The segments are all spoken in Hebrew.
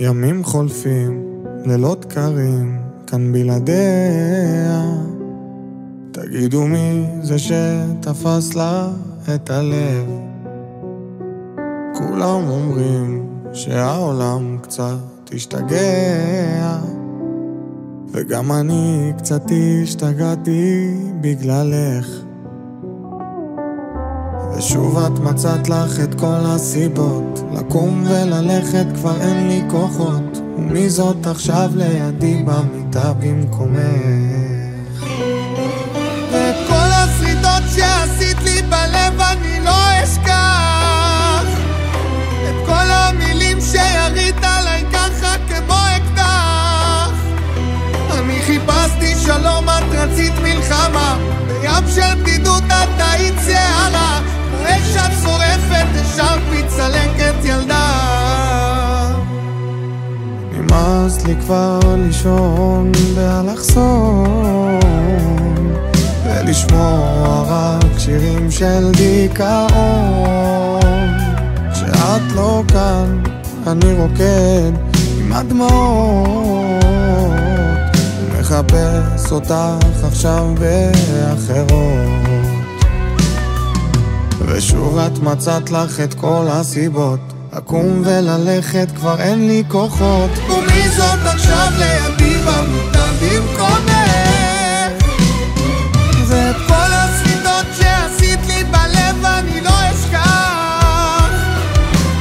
ימים חולפים, לילות קרים, כאן בלעדיה. תגידו מי זה שתפס לה את הלב. כולם אומרים שהעולם קצת השתגע, וגם אני קצת השתגעתי בגללך. ושוב את מצאת לך את כל הסיבות. לקום וללכת כבר אין לי כוחות ומי זאת עכשיו לידי במיטה במקומך? ואת כל השריטות שעשית לי בלב אני לא אשכח. את כל המילים שירית עליי ככה כמו אקדח. אני חיפשתי שלום, את רצית מלחמה נמאס לי כבר לישון באלכסון ולשמוע רק שירים של דיכאון. כשאת לא כאן אני רוקד עם הדמעות ומחפש אותך עכשיו באחרות ושוב את מצאת לך את כל הסיבות לקום וללכת כבר אין לי כוחות. ומי זאת עכשיו לידי במיטה במקומך? ואת כל הסריטות שעשית לי בלב אני לא אשכח.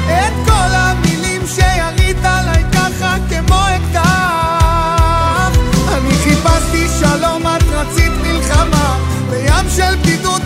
את כל המילים שירית עליי ככה כמו אקדח. אני חיפשתי שלום, את רצית מלחמה. בים של בדידות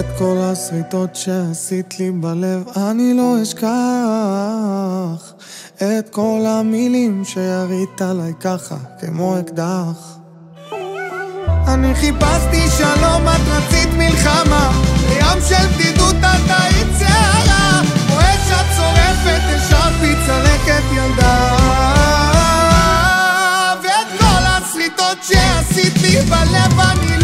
את כל השריטות שעשית לי בלב אני לא אשכח את כל המילים שירית עליי ככה כמו אקדח. אני חיפשתי שלום, את רצית מלחמה לים של בדידות את היית שערה בואש את שורפת, השארתי צלקת ילדה. ואת כל הסריטות שעשית לי בלב אני